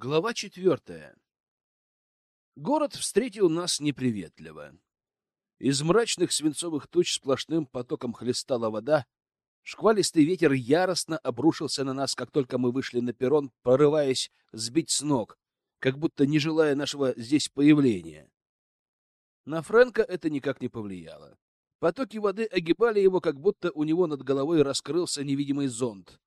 Глава четвертая. Город встретил нас неприветливо. Из мрачных свинцовых туч сплошным потоком хлестала вода. Шквалистый ветер яростно обрушился на нас, как только мы вышли на перрон, порываясь сбить с ног, как будто не желая нашего здесь появления. На Фрэнка это никак не повлияло. Потоки воды огибали его, как будто у него над головой раскрылся невидимый зонт.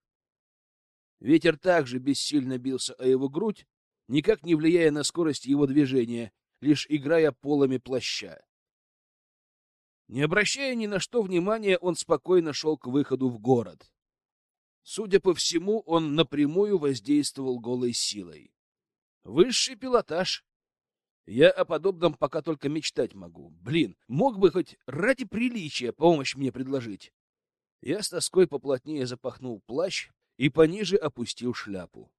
Ветер также бессильно бился о его грудь, никак не влияя на скорость его движения, лишь играя полами плаща. Не обращая ни на что внимания, он спокойно шел к выходу в город. Судя по всему, он напрямую воздействовал голой силой. Высший пилотаж. Я о подобном пока только мечтать могу. Блин, мог бы хоть ради приличия помощь мне предложить. Я с тоской поплотнее запахнул плащ, и пониже опустил шляпу.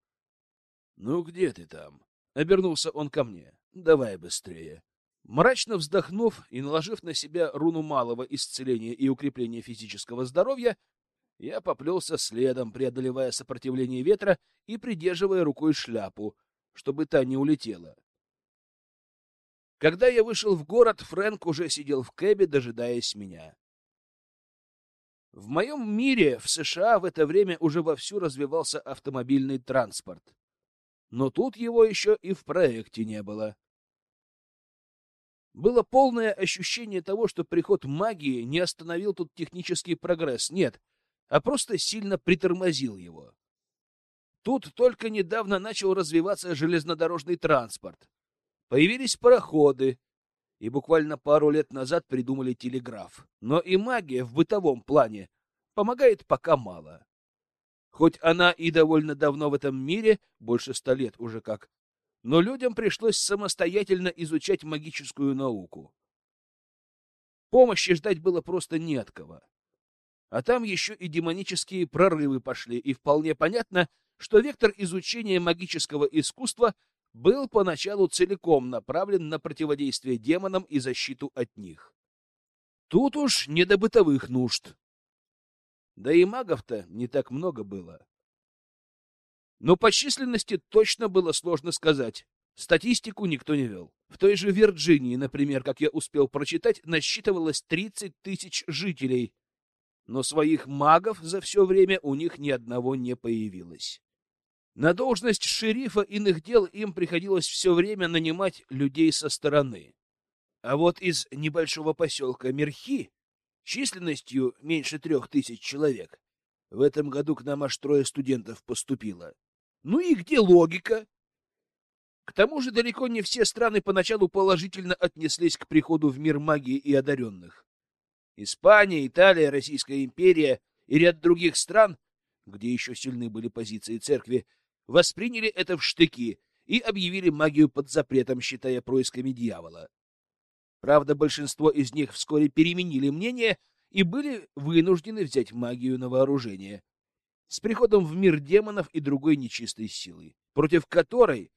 — Ну где ты там? — обернулся он ко мне. — Давай быстрее. Мрачно вздохнув и наложив на себя руну малого исцеления и укрепления физического здоровья, я поплелся следом, преодолевая сопротивление ветра и придерживая рукой шляпу, чтобы та не улетела. Когда я вышел в город, Фрэнк уже сидел в кэбе, дожидаясь меня. В моем мире, в США, в это время уже вовсю развивался автомобильный транспорт. Но тут его еще и в проекте не было. Было полное ощущение того, что приход магии не остановил тут технический прогресс, нет, а просто сильно притормозил его. Тут только недавно начал развиваться железнодорожный транспорт. Появились пароходы, и буквально пару лет назад придумали телеграф. Но и магия в бытовом плане помогает пока мало. Хоть она и довольно давно в этом мире, больше ста лет уже как, но людям пришлось самостоятельно изучать магическую науку. Помощи ждать было просто не от кого. А там еще и демонические прорывы пошли, и вполне понятно, что вектор изучения магического искусства — был поначалу целиком направлен на противодействие демонам и защиту от них. Тут уж не до бытовых нужд. Да и магов-то не так много было. Но по численности точно было сложно сказать. Статистику никто не вел. В той же Вирджинии, например, как я успел прочитать, насчитывалось 30 тысяч жителей, но своих магов за все время у них ни одного не появилось. На должность шерифа иных дел им приходилось все время нанимать людей со стороны. А вот из небольшого поселка Мерхи, численностью меньше трех тысяч человек, в этом году к нам аж трое студентов поступило. Ну и где логика? К тому же далеко не все страны поначалу положительно отнеслись к приходу в мир магии и одаренных. Испания, Италия, Российская империя и ряд других стран, где еще сильны были позиции церкви, восприняли это в штыки и объявили магию под запретом, считая происками дьявола. Правда, большинство из них вскоре переменили мнение и были вынуждены взять магию на вооружение. С приходом в мир демонов и другой нечистой силы, против которой,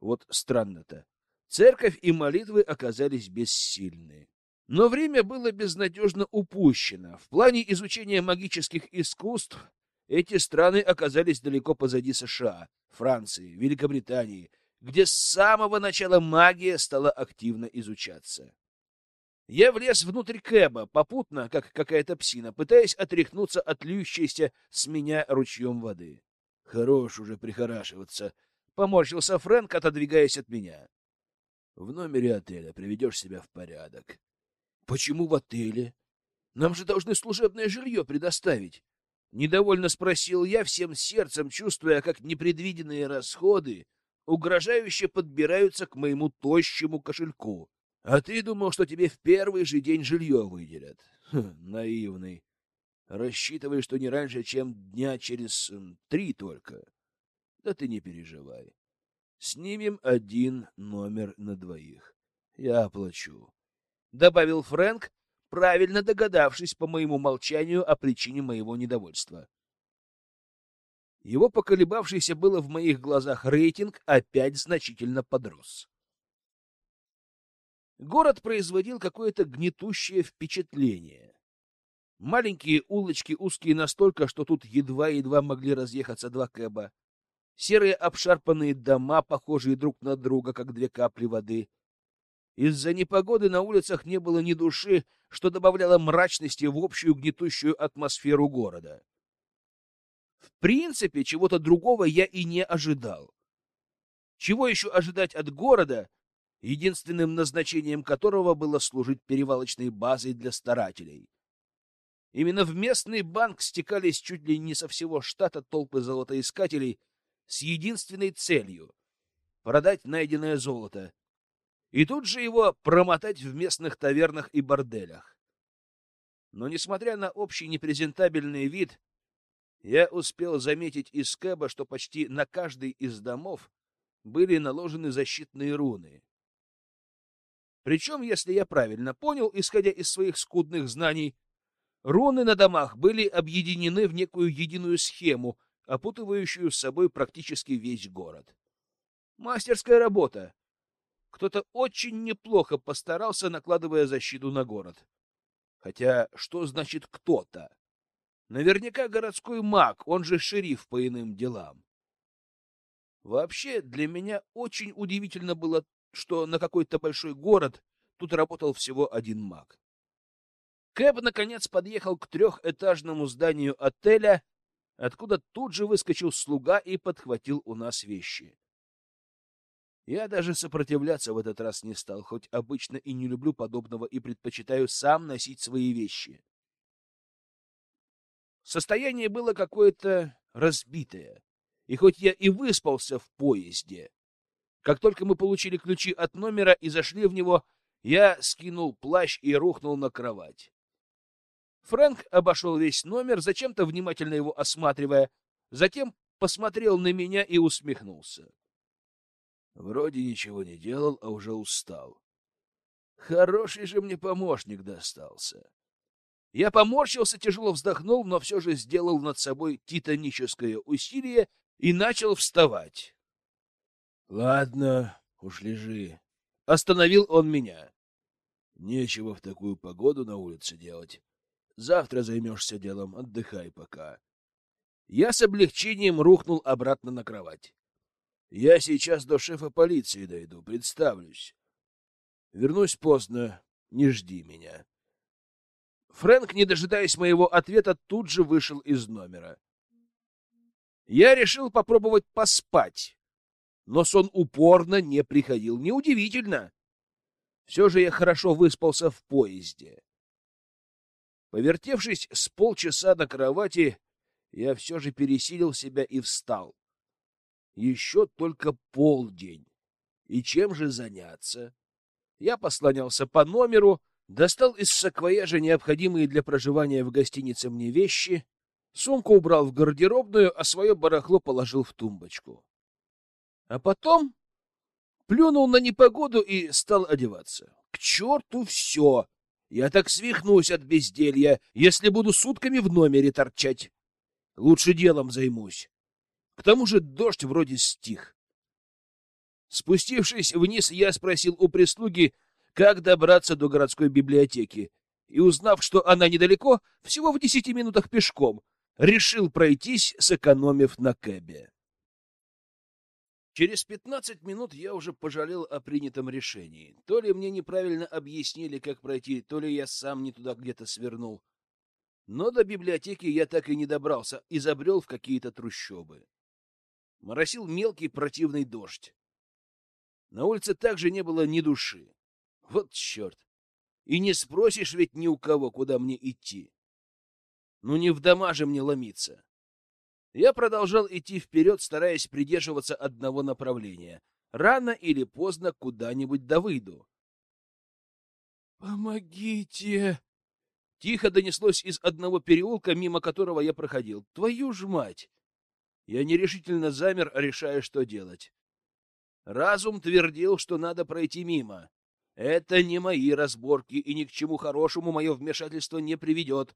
вот странно-то, церковь и молитвы оказались бессильны. Но время было безнадежно упущено. В плане изучения магических искусств эти страны оказались далеко позади США, Франции, Великобритании, где с самого начала магия стала активно изучаться. Я влез внутрь Кэба, попутно, как какая-то псина, пытаясь отряхнуться от льющейся с меня ручьем воды. Хорош уже прихорашиваться. Поморщился Фрэнк, отодвигаясь от меня. В номере отеля приведешь себя в порядок. Почему в отеле? Нам же должны служебное жилье предоставить. Недовольно спросил я, всем сердцем чувствуя, как непредвиденные расходы угрожающе подбираются к моему тощему кошельку. А ты думал, что тебе в первый же день жилье выделят? Хм, наивный. Рассчитывай, что не раньше, чем дня через три только. Да ты не переживай. Снимем один номер на двоих. Я оплачу. Добавил Фрэнк, правильно догадавшись по моему молчанию о причине моего недовольства. Его поколебавшийся было в моих глазах рейтинг опять значительно подрос. Город производил какое-то гнетущее впечатление. Маленькие улочки, узкие настолько, что тут едва-едва могли разъехаться два кэба. серые обшарпанные дома, похожие друг на друга, как две капли воды. Из-за непогоды на улицах не было ни души, что добавляло мрачности в общую гнетущую атмосферу города. В принципе, чего-то другого я и не ожидал. Чего еще ожидать от города, единственным назначением которого было служить перевалочной базой для старателей? Именно в местный банк стекались чуть ли не со всего штата толпы золотоискателей с единственной целью — продать найденное золото и тут же его промотать в местных тавернах и борделях. Но, несмотря на общий непрезентабельный вид, я успел заметить из Кэба, что почти на каждый из домов были наложены защитные руны. Причем, если я правильно понял, исходя из своих скудных знаний, руны на домах были объединены в некую единую схему, опутывающую с собой практически весь город. Мастерская работа. Кто-то очень неплохо постарался, накладывая защиту на город. Хотя, что значит «кто-то»? Наверняка городской маг, он же шериф по иным делам. Вообще, для меня очень удивительно было, что на какой-то большой город тут работал всего один маг. Кэб, наконец, подъехал к трехэтажному зданию отеля, откуда тут же выскочил слуга и подхватил у нас вещи. Я даже сопротивляться в этот раз не стал, хоть обычно и не люблю подобного и предпочитаю сам носить свои вещи. Состояние было какое-то разбитое. И хоть я и выспался в поезде, как только мы получили ключи от номера и зашли в него, я скинул плащ и рухнул на кровать. Фрэнк обошел весь номер, зачем-то внимательно его осматривая, затем посмотрел на меня и усмехнулся. Вроде ничего не делал, а уже устал. Хороший же мне помощник достался. Я поморщился, тяжело вздохнул, но все же сделал над собой титаническое усилие и начал вставать. — Ладно, уж лежи. Остановил он меня. Нечего в такую погоду на улице делать. Завтра займешься делом, отдыхай пока. Я с облегчением рухнул обратно на кровать. Я сейчас до шефа полиции дойду, представлюсь. Вернусь поздно, не жди меня. Фрэнк, не дожидаясь моего ответа, тут же вышел из номера. Я решил попробовать поспать, но сон упорно не приходил. Неудивительно. Все же я хорошо выспался в поезде. Повертевшись с полчаса на кровати, я все же пересилил себя и встал. Еще только полдень. И чем же заняться? Я послонялся по номеру, достал из саквояжа необходимые для проживания в гостинице мне вещи, сумку убрал в гардеробную, а свое барахло положил в тумбочку. А потом плюнул на непогоду и стал одеваться. К черту все! Я так свихнусь от безделья, если буду сутками в номере торчать. Лучше делом займусь. К тому же дождь вроде стих. Спустившись вниз, я спросил у прислуги, как добраться до городской библиотеки, и, узнав, что она недалеко, всего в десяти минутах пешком, решил пройтись, сэкономив на кэбе. Через пятнадцать минут я уже пожалел о принятом решении. То ли мне неправильно объяснили, как пройти, то ли я сам не туда где-то свернул. Но до библиотеки я так и не добрался и забрел в какие-то трущобы. Моросил мелкий противный дождь. На улице также не было ни души. Вот черт! И не спросишь ведь ни у кого, куда мне идти. Ну не в дома же мне ломиться. Я продолжал идти вперед, стараясь придерживаться одного направления. Рано или поздно куда-нибудь да. «Помогите!» Тихо донеслось из одного переулка, мимо которого я проходил. «Твою ж мать!» Я нерешительно замер, решая, что делать. Разум твердил, что надо пройти мимо. Это не мои разборки, и ни к чему хорошему мое вмешательство не приведет.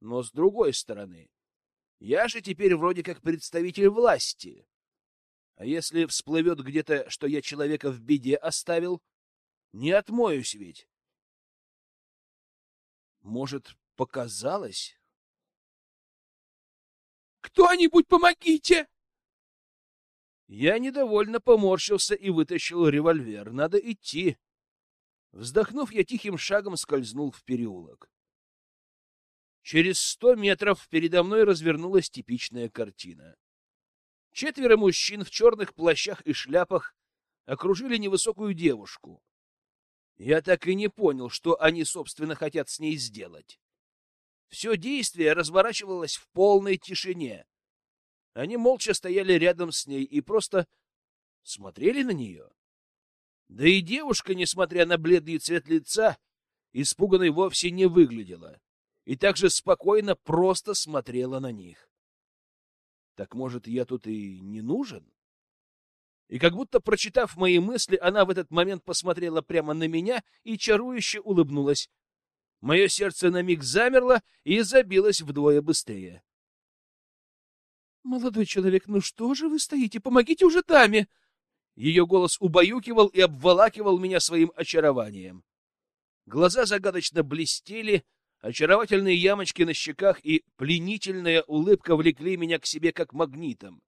Но с другой стороны, я же теперь вроде как представитель власти. А если всплывет где-то, что я человека в беде оставил, не отмоюсь ведь. Может, показалось? «Кто-нибудь помогите!» Я недовольно поморщился и вытащил револьвер. Надо идти. Вздохнув, я тихим шагом скользнул в переулок. Через сто метров передо мной развернулась типичная картина. Четверо мужчин в черных плащах и шляпах окружили невысокую девушку. Я так и не понял, что они, собственно, хотят с ней сделать. Все действие разворачивалось в полной тишине. Они молча стояли рядом с ней и просто смотрели на нее. Да и девушка, несмотря на бледный цвет лица, испуганной вовсе не выглядела и также спокойно просто смотрела на них. Так может, я тут и не нужен? И как будто прочитав мои мысли, она в этот момент посмотрела прямо на меня и чарующе улыбнулась. Мое сердце на миг замерло и забилось вдвое быстрее. «Молодой человек, ну что же вы стоите? Помогите уже даме!» Ее голос убаюкивал и обволакивал меня своим очарованием. Глаза загадочно блестели, очаровательные ямочки на щеках и пленительная улыбка влекли меня к себе как магнитом.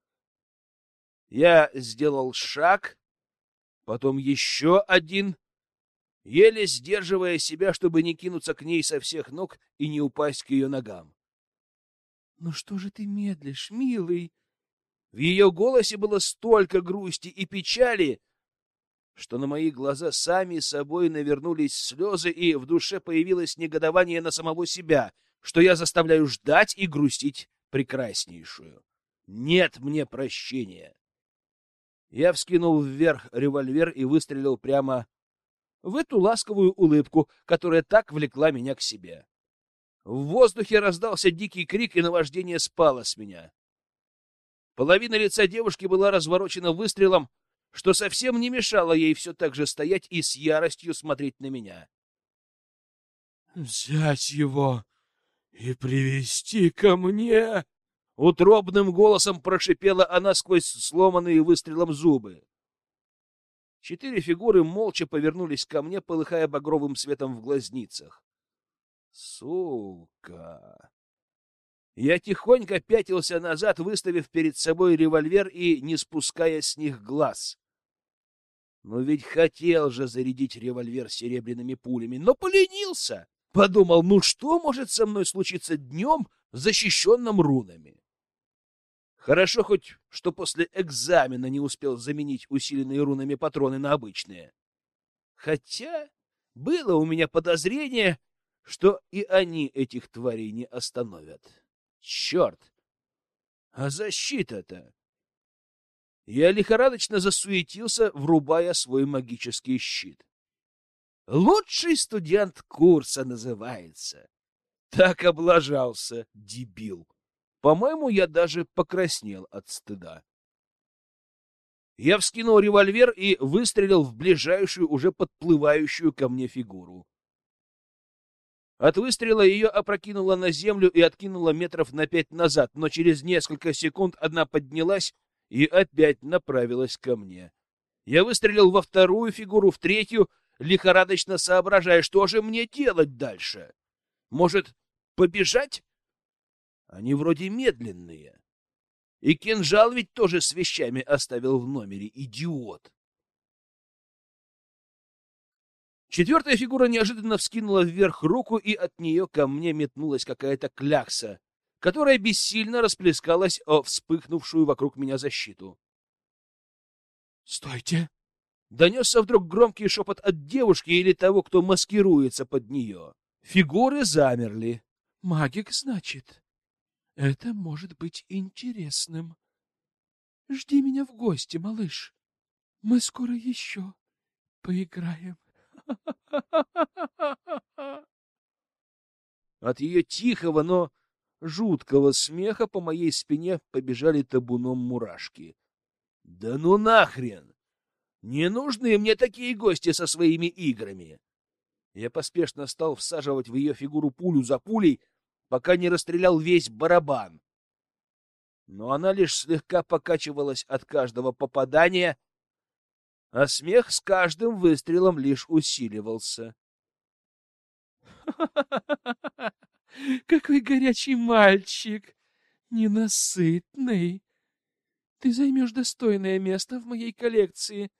Я сделал шаг, потом еще один, еле сдерживая себя, чтобы не кинуться к ней со всех ног и не упасть к ее ногам. — Ну что же ты медлишь, милый? В ее голосе было столько грусти и печали, что на мои глаза сами собой навернулись слезы, и в душе появилось негодование на самого себя, что я заставляю ждать и грустить прекраснейшую. Нет мне прощения. Я вскинул вверх револьвер и выстрелил прямо в эту ласковую улыбку, которая так влекла меня к себе. В воздухе раздался дикий крик, и наваждение спало с меня. Половина лица девушки была разворочена выстрелом, что совсем не мешало ей все так же стоять и с яростью смотреть на меня. «Взять его и привести ко мне!» Утробным голосом прошипела она сквозь сломанные выстрелом зубы. Четыре фигуры молча повернулись ко мне, полыхая багровым светом в глазницах. Сука! Я тихонько пятился назад, выставив перед собой револьвер и не спуская с них глаз. Но ведь хотел же зарядить револьвер серебряными пулями, но поленился. Подумал, ну что может со мной случиться днем, защищенным рунами? Хорошо хоть, что после экзамена не успел заменить усиленные рунами патроны на обычные. Хотя было у меня подозрение, что и они этих тварей не остановят. Черт! А защита-то? Я лихорадочно засуетился, врубая свой магический щит. Лучший студент курса называется. Так облажался, дебил. По-моему, я даже покраснел от стыда. Я вскинул револьвер и выстрелил в ближайшую, уже подплывающую ко мне фигуру. От выстрела ее опрокинуло на землю и откинуло метров на пять назад, но через несколько секунд одна поднялась и опять направилась ко мне. Я выстрелил во вторую фигуру, в третью, лихорадочно соображая, что же мне делать дальше. Может, побежать? Они вроде медленные. И кинжал ведь тоже с вещами оставил в номере, идиот. Четвертая фигура неожиданно вскинула вверх руку, и от нее ко мне метнулась какая-то клякса, которая бессильно расплескалась о вспыхнувшую вокруг меня защиту. «Стойте!» Донесся вдруг громкий шепот от девушки или того, кто маскируется под нее. Фигуры замерли. «Магик, значит? Это может быть интересным. Жди меня в гости, малыш. Мы скоро еще поиграем». От ее тихого, но жуткого смеха по моей спине побежали табуном мурашки. Да ну нахрен! Не нужны мне такие гости со своими играми. Я поспешно стал всаживать в ее фигуру пулю за пулей, пока не расстрелял весь барабан. Но она лишь слегка покачивалась от каждого попадания, а смех с каждым выстрелом лишь усиливался. Какой горячий мальчик! Ненасытный! Ты займешь достойное место в моей коллекции.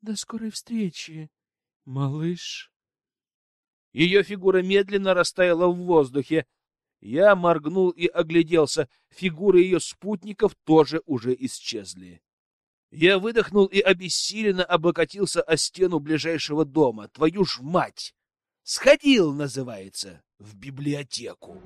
До скорой встречи, малыш. Ее фигура медленно растаяла в воздухе. Я моргнул и огляделся. Фигуры ее спутников тоже уже исчезли. Я выдохнул и обессиленно облокотился о стену ближайшего дома. Твою ж мать! Сходил, называется, в библиотеку.